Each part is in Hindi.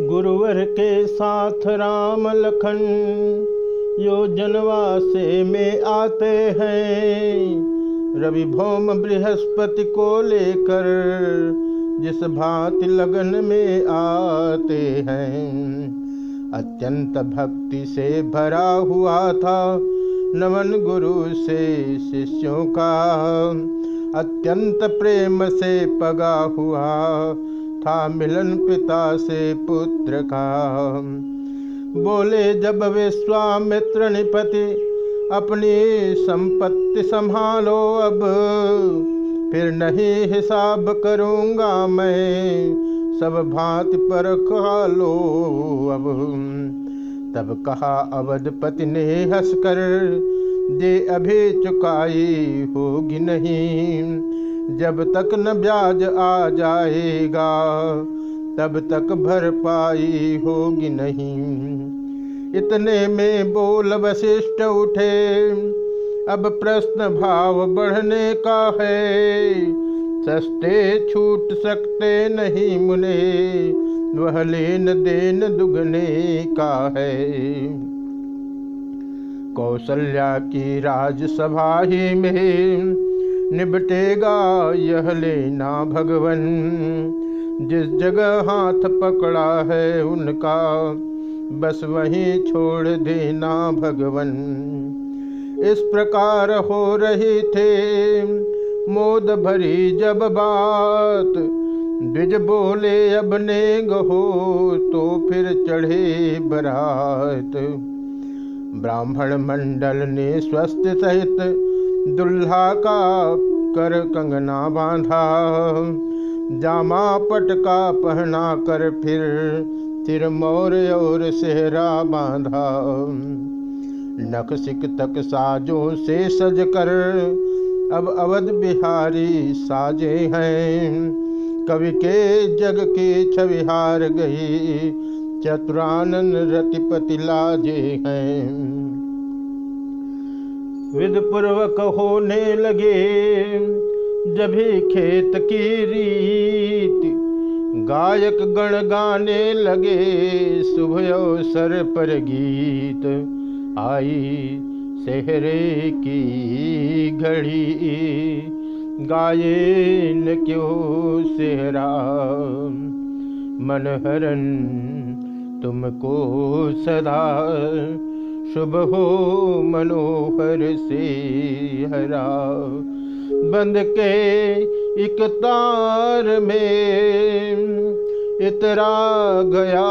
गुरुवर के साथ राम लखन योजनवा से में आते हैं। रवि भौम बृहस्पति को लेकर जिस भांति लगन में आते हैं, अत्यंत भक्ति से भरा हुआ था नमन गुरु से शिष्यों का। अत्यंत प्रेम से पगा हुआ था मिलन पिता से पुत्र का। बोले, जब विश्वामित्र निपति, अपनी संपत्ति संभालो अब। फिर नहीं हिसाब करूँगा मैं, सब भांति पर खा लो अब। तब कहा अवधपति ने हंसकर, दे अभी चुकाई होगी नहीं। जब तक न ब्याज आ जाएगा, तब तक भरपाई होगी नहीं। इतने में बोल वशिष्ठ उठे, अब प्रश्न भाव बढ़ने का है। सस्ते छूट सकते नहीं मुने, वह लेन देन दुगने का है। कौशल्या की राजसभा ही में निबटेगा यह लेना भगवन। जिस जगह हाथ पकड़ा है उनका, बस वहीं छोड़ देना भगवन। इस प्रकार हो रही थे मोद भरी जब बात। द्विज बोले, अब ने गहो तो फिर चढ़े बरात। ब्राह्मण मंडल ने स्वस्थ सहित दुल्हा का कर कंगना बांधा, जामा पटका पहना कर फिर तिर मोर और सेहरा बांधा। नख सिक तक साजों से सज कर, अब अवध बिहारी साजे हैं। कवि के जग की छविहार गई, चतुरानन रतिपति लाजे हैं। विध पूर्वक होने लगे। जभी खेत की रीत गायक गण गाने लगे, शुभ अवसर पर गीत आई। सेहरे की घड़ी गाये न क्यों सेहरा? मनहरन तुमको सदा शुभ हो मनोहर से हरा बंद के एक तार में इतरा गया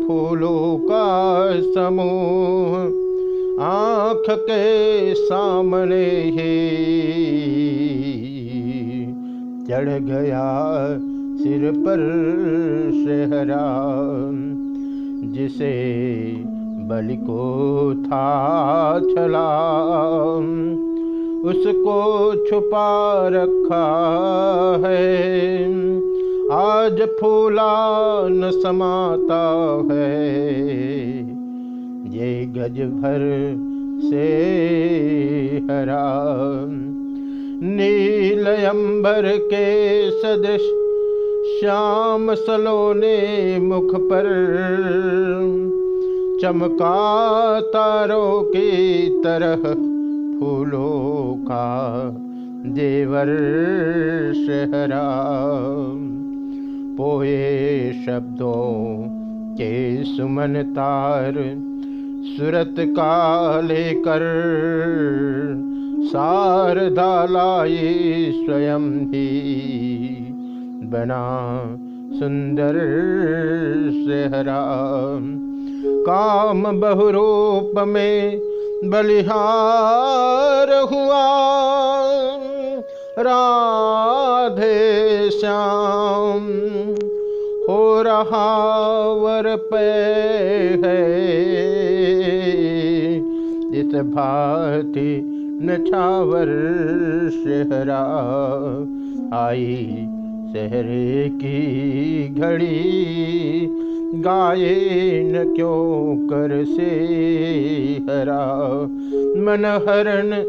फूलों का समूह। आँख के सामने ही चढ़ गया सिर पर शहरा, जिसे बलि को था छला। उसको छुपा रखा है। आज फूला न समाता है। ये गज भर से हरा। नील अंबर के सदृश श्याम सलोने मुख पर। चमका तारों की तरह फूलों का देवर शहरा। पोए शब्दों के सुमन तार सुरत का लेकर शारदा लाई स्वयं ही बना सुंदर सेहरा काम बहुरूप में बलिहार हुआ। राधे श्याम, हो रहा वर पे है। इस भांति नछावर शहरा आई शहरे की घड़ी गाये न क्यों कर से हरा? मन हरण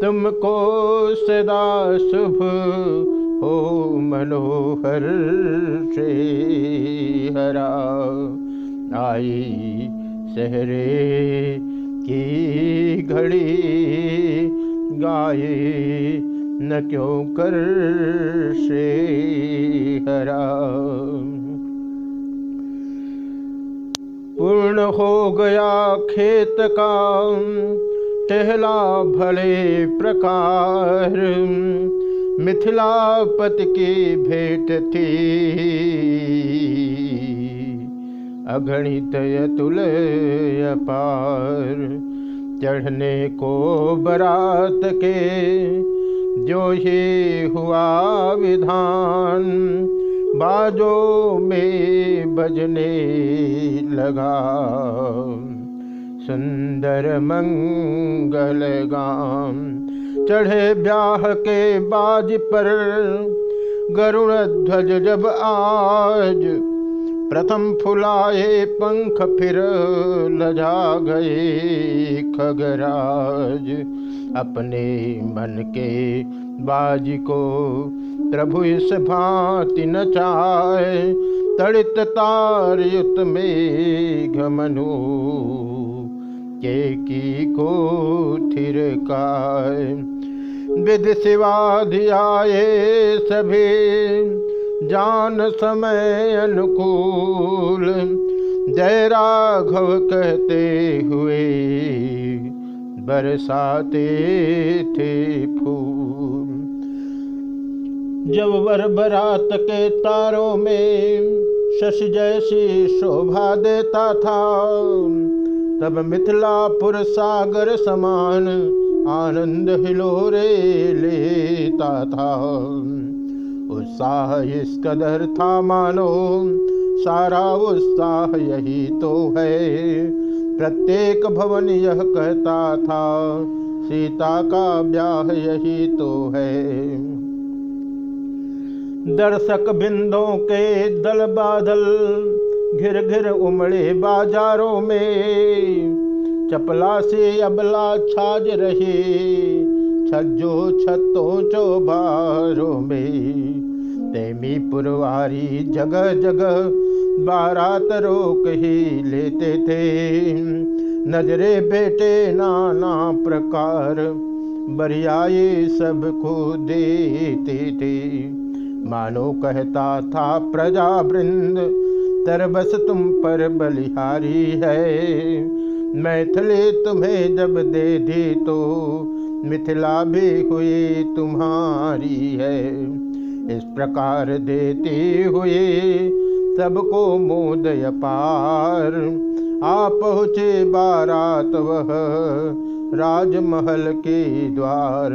तुमको सदा शुभ हो, मनोहर से हरा। आई सहरे की घड़ी गाए न क्यों कर से हो गया खेत का टहला भले प्रकार। मिथिलापति की भेंट थी। अगणित अतुल अपार चढ़ने को बरात के, जो ही हुआ विधान। बाजो में बजने लगा। सुंदर मंगल गाम चढ़े ब्याह के बाज पर। गरुण ध्वज जब आज प्रथम फुलाए पंख फिर लजा गए खगराज। अपने मन के बाज को प्रभु इस भांति नचाए तड़ित तार युत में घमनु के की को थिरकाय विधि शिवाधि आए सभी, जान समय अनुकूल। जय राघव कहते हुए, बरसाते थे जब वर बरात के तारों में शश जैसी शोभा देता था। तब मिथिलापुर सागर समान आनंद हिलोरे लेता था। उत्साह इस कदर था मानो, सारा उत्साह यही तो है। प्रत्येक भवन यह कहता था, सीता का ब्याह यही तो है। दर्शक बिंदों के दल बादल घिर घिर उमड़े बाजारों में। चपला से अबला छाज रहे छज्जो छतों चौबारों में। तेमी पुरवारी जगह जगह बारात रोक ही लेते थे। नजरे बेटे नाना प्रकार, बरियाए सबको देते थे। मानो कहता था प्रजा वृंद तरबस तुम पर बलिहारी है। मैथिली तुम्हें जब दे दी तो मिथिला भी हुई तुम्हारी है। इस प्रकार देती हुए सबको मोदय पार आ पहुँचे बारात वह राजमहल के द्वार,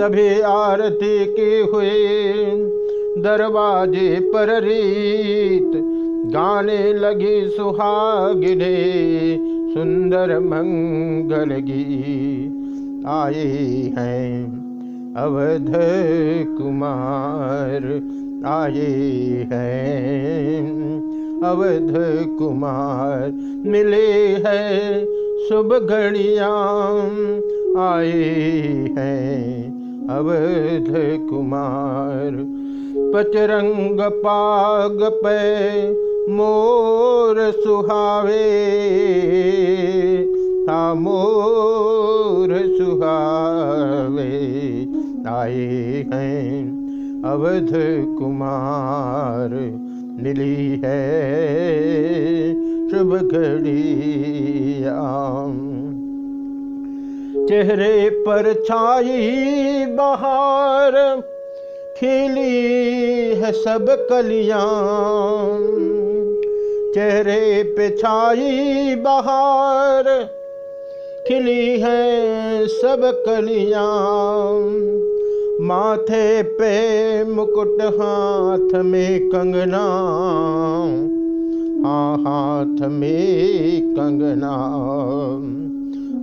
तभी आरती की हुई। दरवाजे पर रीत गाने लगी सुहागिने, सुंदर मंगल गीत आए हैं। अवध कुमार आए हैं। अवध कुमार मिले हैं, शुभ घड़ियाँ आए हैं। अवध कुमार पचरंग पाग पे मोर सुहावे। मोर सुहावे। आए हैं अवध कुमार, मिली है शुभ घड़िया। चेहरे पर छाई बहार खिली है सब कलियाँ चेहरे पे छाई बहार, खिली है सब कलियाँ माथे पे मुकुट हाथ में कंगना हाँ हाथ में कंगना।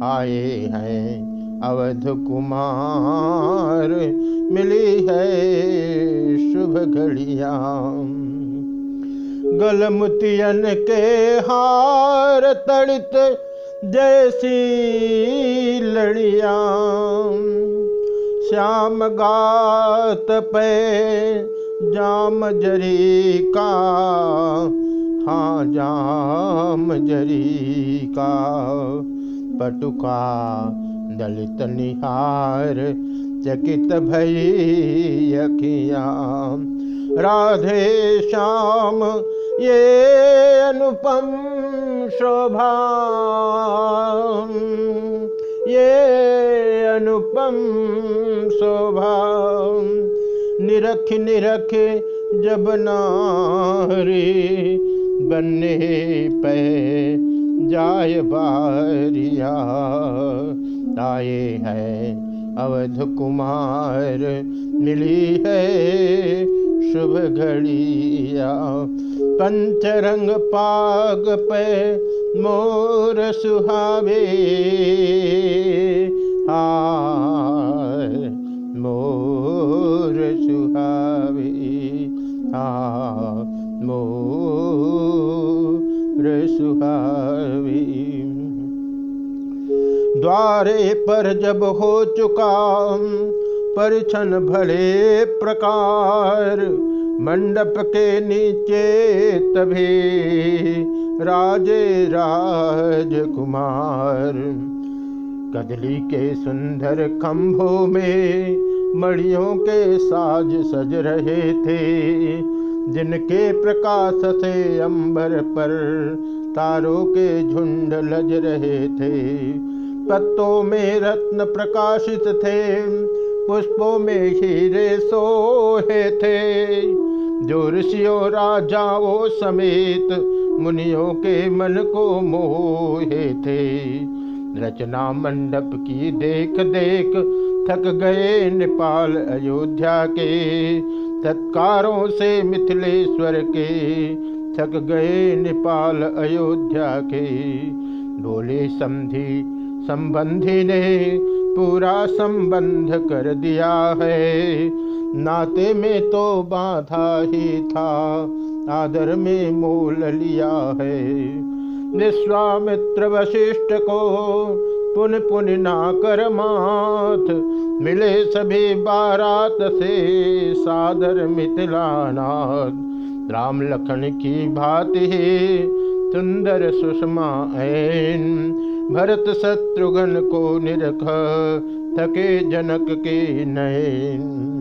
आए हैं अवध कुमार मिली है शुभ घड़िया। गलमुतियन के हार तड़ित जैसी लड़िया। श्याम गात पे जाम जरी का। हाँ जाम जरी का। पटुका दलित निहार, चकित अखियाँ। राधे श्याम, ये अनुपम शोभा। ये अनुपम शोभा। निरख निरख जब नारी बने पे जाय बारिया। आए हैं। अवध कुमार मिली है शुभ घड़िया। पंचरंग पाग पे मोर सुहावे। हाय द्वारे पर जब हो चुका, परिछन भले प्रकार, मंडप के नीचे तभी राजे राजकुमार। कदली के सुंदर खम्भों में मड़ियों के साज सज रहे थे, जिनके प्रकाश से अंबर पर तारों के झुंड लज रहे थे। पत्तों में रत्न प्रकाशित थे, पुष्पों में हीरे सोहे थे। जो ऋषियों, राजाओं समेत मुनियों के मन को मोहे थे। रचना मंडप की देख देख थक गए नेपाल अयोध्या के। तत्कारों से मिथिलेश्वर के थक गए नेपाल अयोध्या के। बोले समझी संबंधी ने पूरा संबंध कर दिया है। नाते में तो बाधा ही था, आदर में मोल लिया है। विश्वामित्र वशिष्ठ को पुन पुन ना कर माथ मिले सभी बारात से सादर मिथिलानाथ। राम लखन की भांति सुंदर सुषमा ऐन भरत शत्रुघ्न को निरख थके जनक के नयन।